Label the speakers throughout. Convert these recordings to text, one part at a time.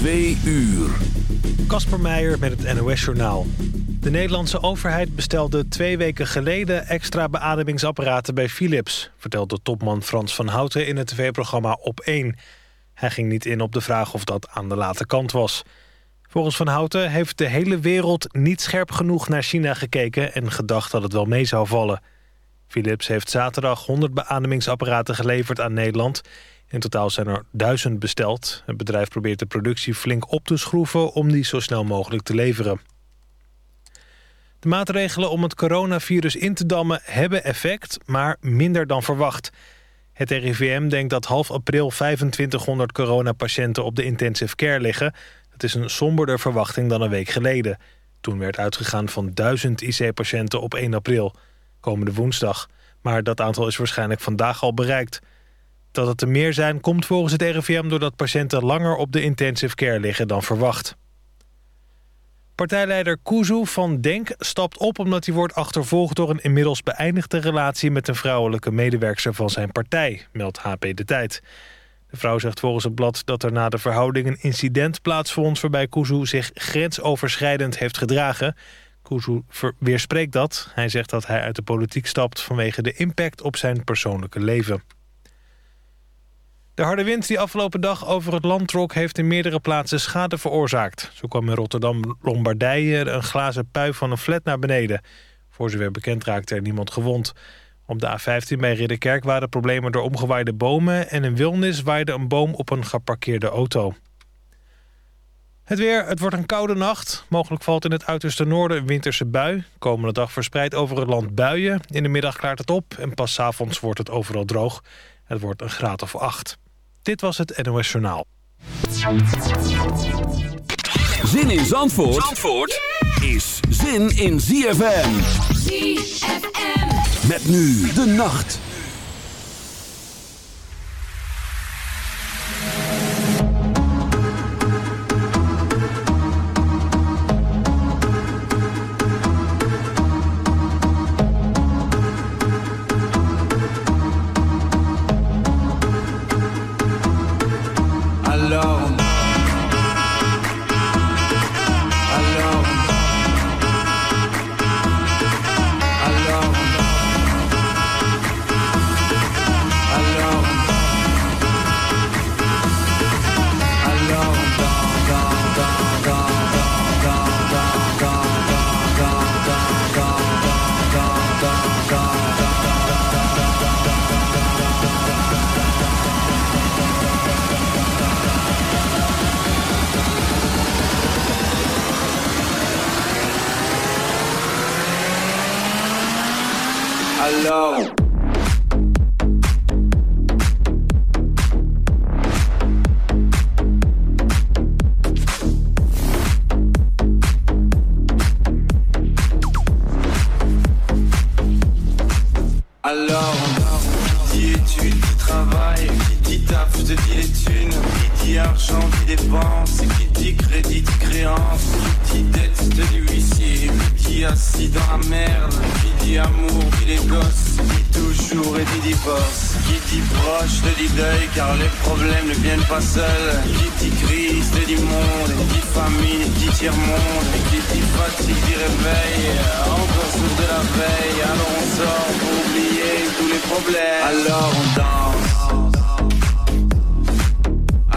Speaker 1: Twee uur.
Speaker 2: Kasper Meijer met het NOS-journaal. De Nederlandse overheid bestelde twee weken geleden extra beademingsapparaten bij Philips... vertelt de topman Frans van Houten in het tv-programma Op1. Hij ging niet in op de vraag of dat aan de late kant was. Volgens Van Houten heeft de hele wereld niet scherp genoeg naar China gekeken... en gedacht dat het wel mee zou vallen. Philips heeft zaterdag 100 beademingsapparaten geleverd aan Nederland... In totaal zijn er duizend besteld. Het bedrijf probeert de productie flink op te schroeven... om die zo snel mogelijk te leveren. De maatregelen om het coronavirus in te dammen hebben effect... maar minder dan verwacht. Het RIVM denkt dat half april 2500 coronapatiënten... op de intensive care liggen. Dat is een somberder verwachting dan een week geleden. Toen werd uitgegaan van 1000 IC-patiënten op 1 april, komende woensdag. Maar dat aantal is waarschijnlijk vandaag al bereikt... Dat het er meer zijn komt volgens het RIVM doordat patiënten langer op de intensive care liggen dan verwacht. Partijleider Kuzu van Denk stapt op omdat hij wordt achtervolgd door een inmiddels beëindigde relatie met een vrouwelijke medewerker van zijn partij, meldt HP De Tijd. De vrouw zegt volgens het blad dat er na de verhouding een incident plaatsvond waarbij Kuzu zich grensoverschrijdend heeft gedragen. Kuzu weerspreekt dat. Hij zegt dat hij uit de politiek stapt vanwege de impact op zijn persoonlijke leven. De harde wind die afgelopen dag over het land trok... heeft in meerdere plaatsen schade veroorzaakt. Zo kwam in Rotterdam-Lombardije een glazen pui van een flat naar beneden. Voor zover bekend raakte er niemand gewond. Op de A15 bij Ridderkerk waren problemen door omgewaaide bomen... en in Wilnis waaide een boom op een geparkeerde auto. Het weer, het wordt een koude nacht. Mogelijk valt in het uiterste noorden een winterse bui. Komende dag verspreid over het land buien. In de middag klaart het op en pas avonds wordt het overal droog. Het wordt een graad of acht. Dit was het NOS Journaal.
Speaker 1: Zin in Zandvoort, Zandvoort is zin in ZFM.
Speaker 3: ZFM.
Speaker 1: Met nu de nacht.
Speaker 4: dit monde, dit famille, dit tiers-monde, qui dit fatigue, dit réveil, euh, encore sourd de la veille, alors on sort pour oublier tous les problèmes, alors on danse,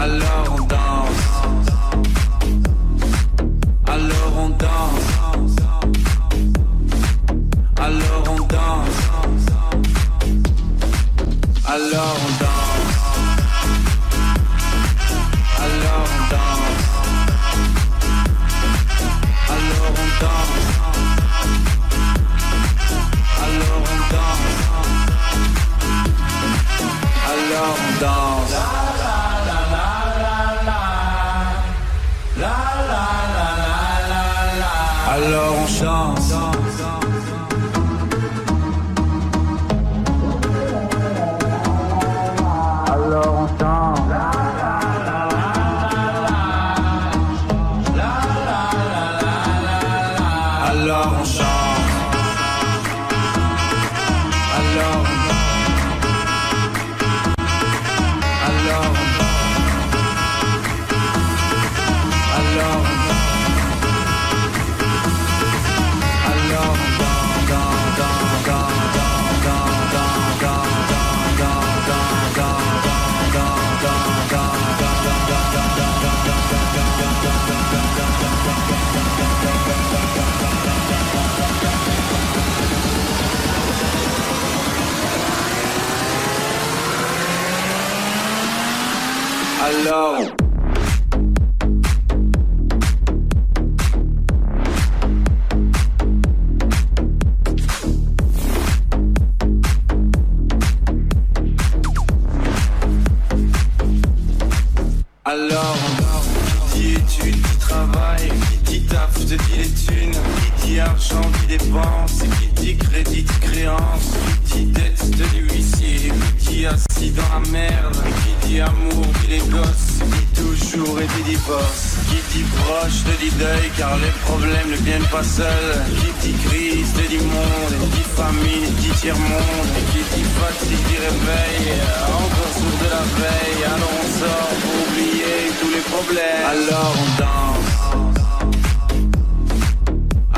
Speaker 4: alors on danse, alors on danse, alors on danse, alors on danse. Qui taf, te dit les thunes, qui dit argent, qui dépense, qui dit crédit, créance, qui dit dette, te dit huissier, qui dit assis dans la merde, qui dit amour, dit les gosses, qui dit toujours et dit divorce, qui dit proche, te dit deuil, car les problèmes ne viennent pas seuls, qui dit crise, te dit monde, qui dit famine, qui dit tiers-monde, qui dit fatigue, dit réveil, encore sourd de la veille, alors on sort pour oublier tous les problèmes, alors on danse.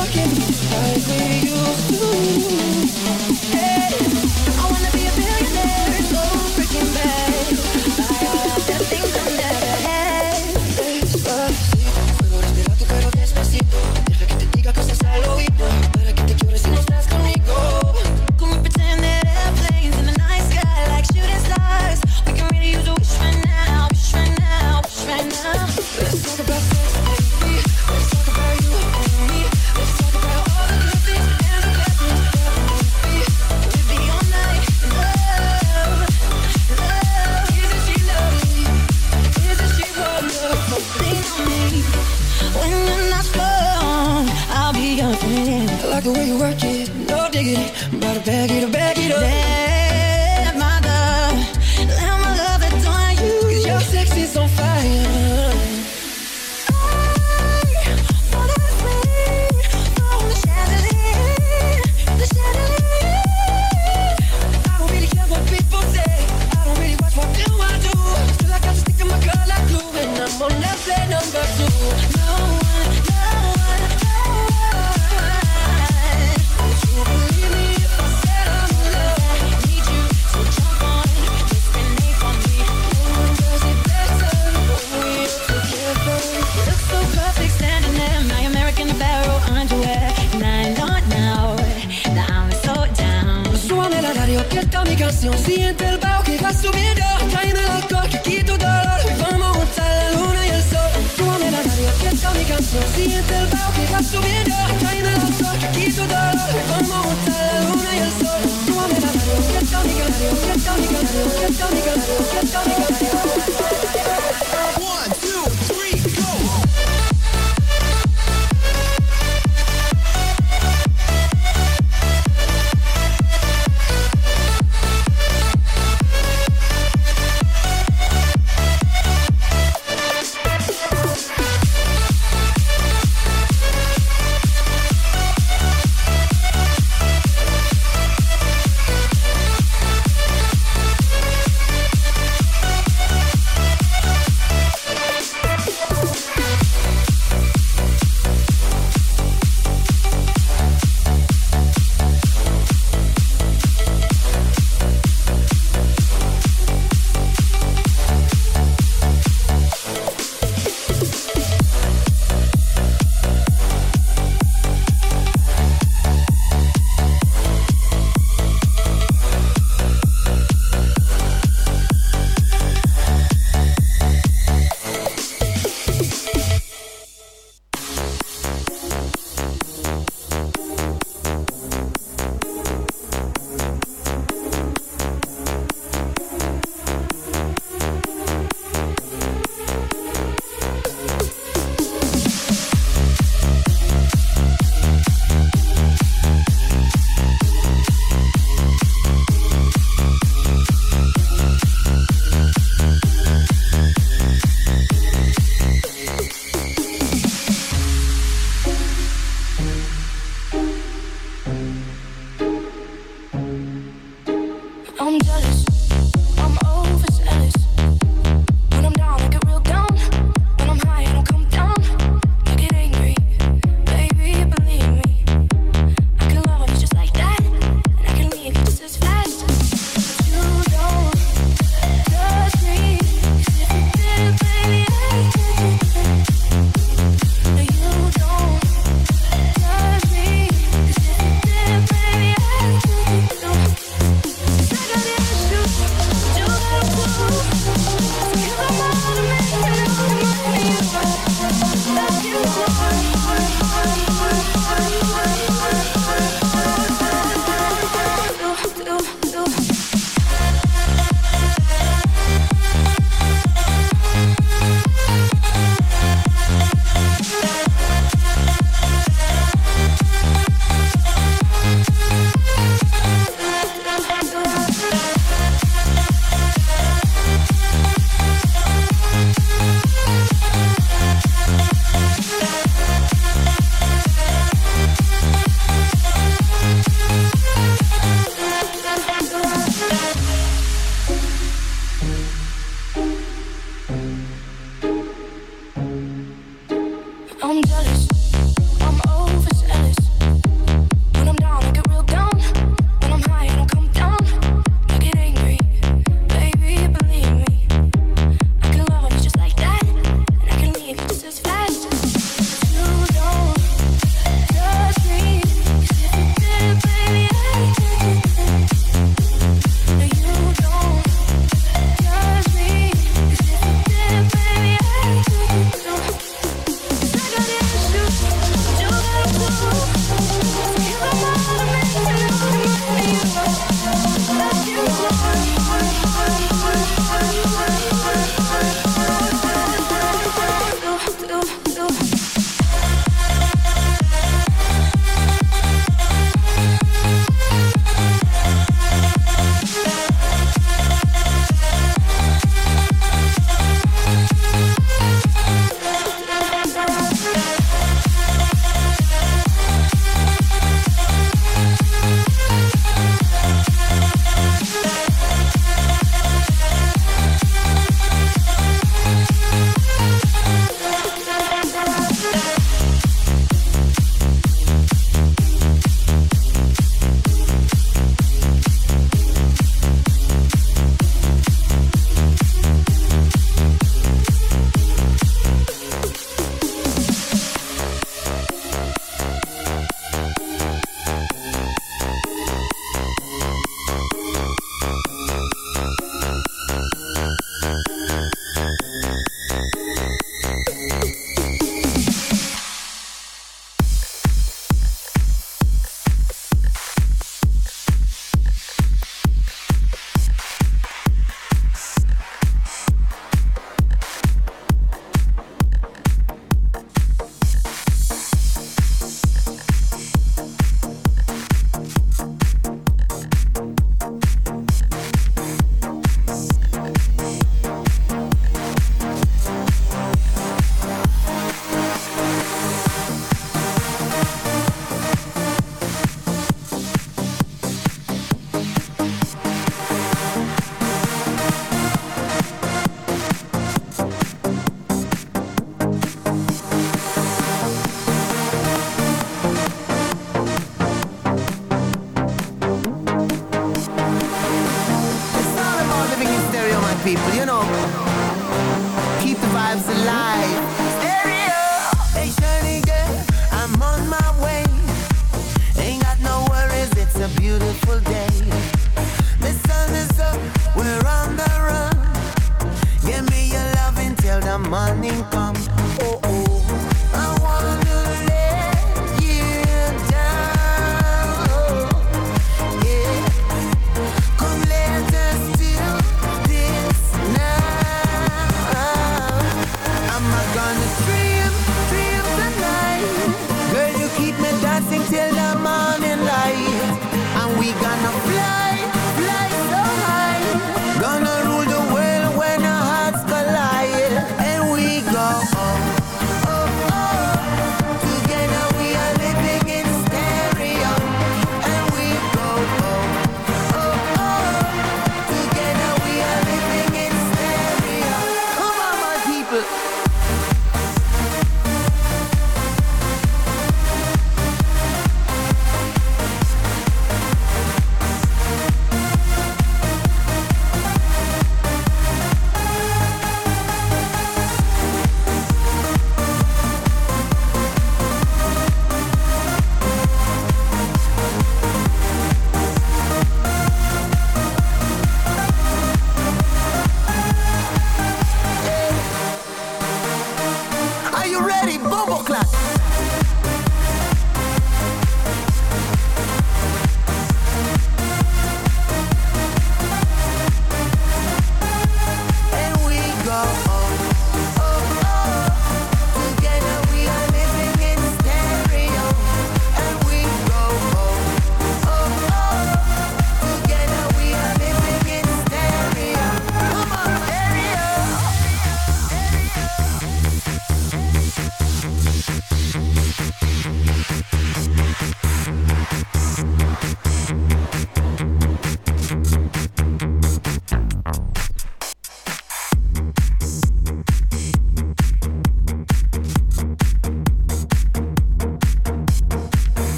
Speaker 5: looking right where you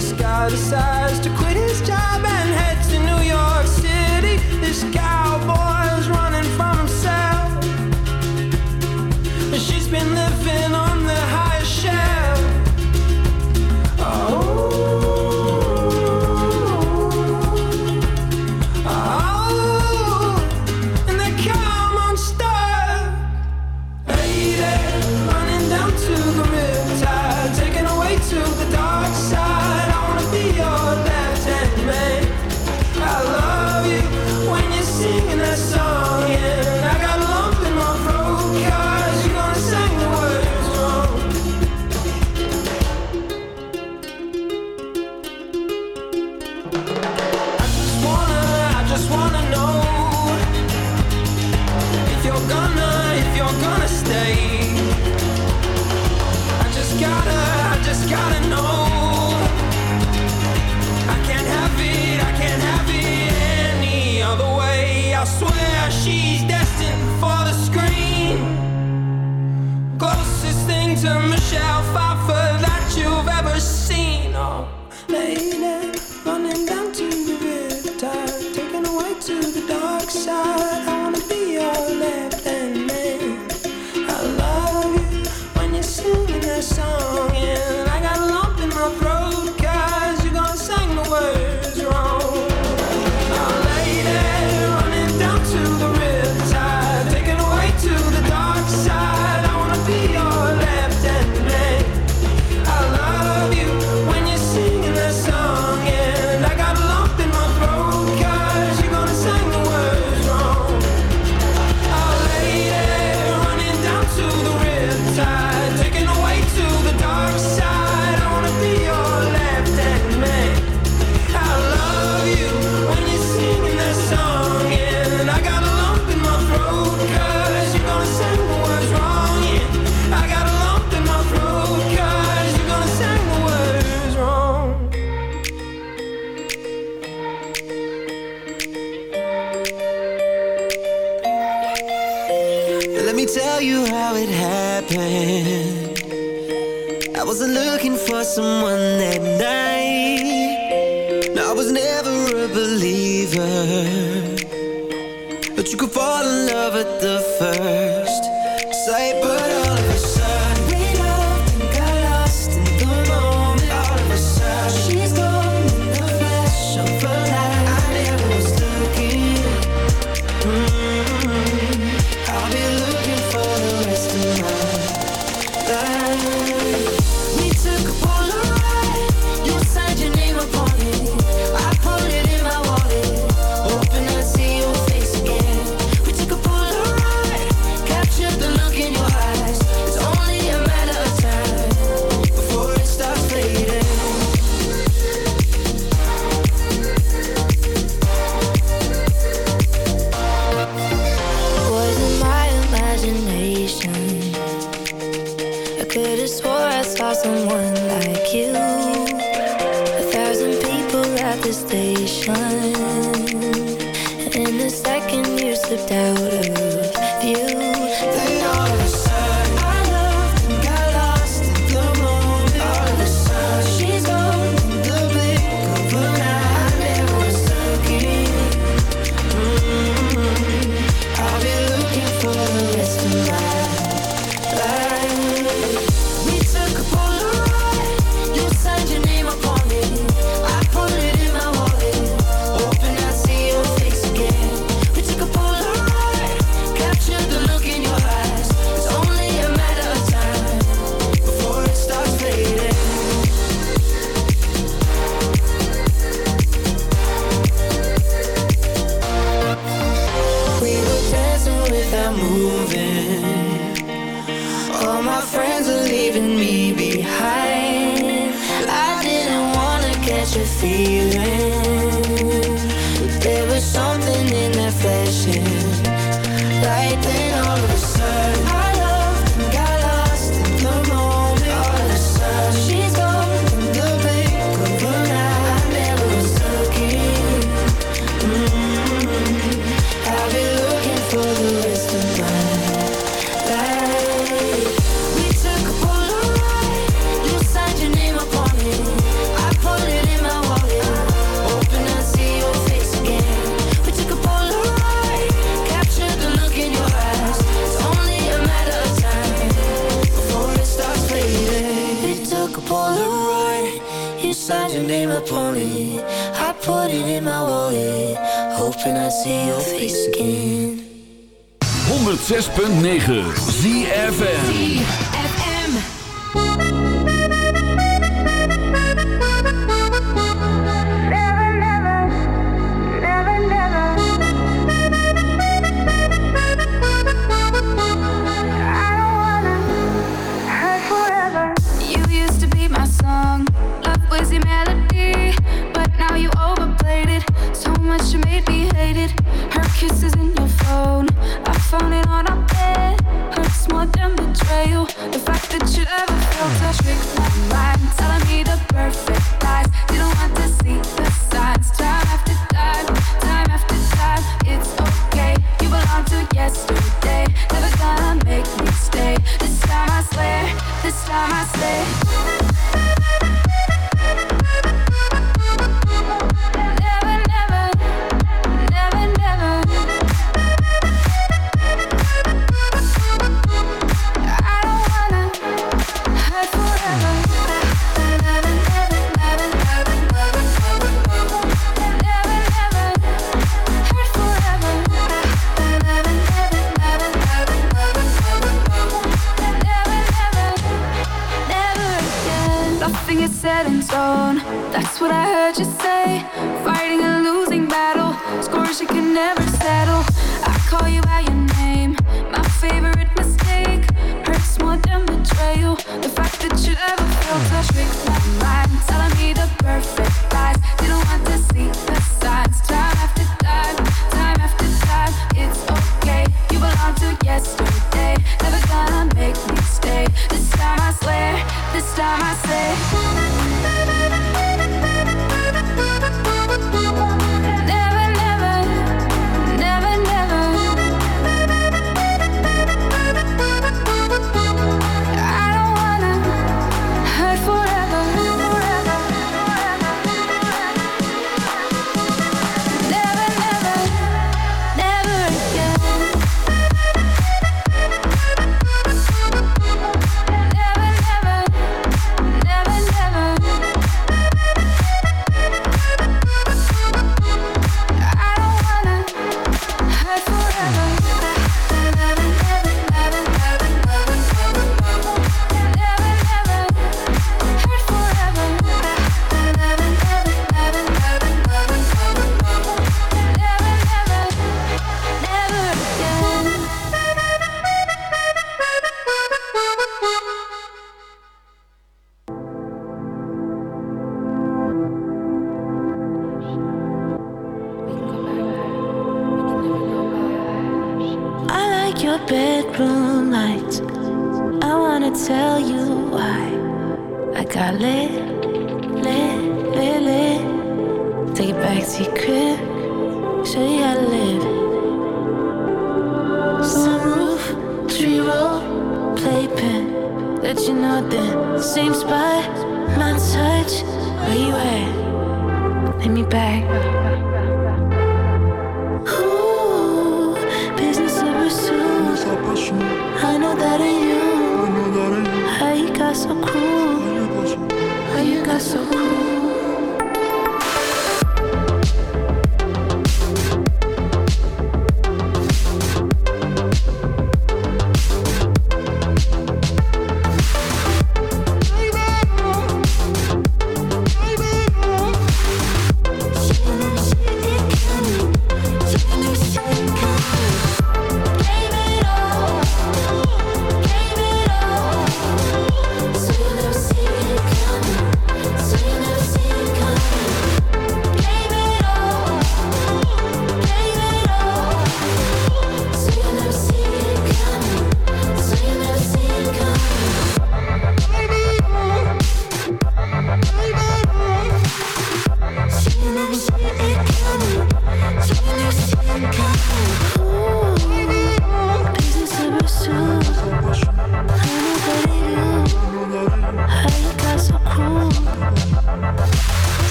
Speaker 6: this
Speaker 7: guy decides to quit his job and head to New York City. This guy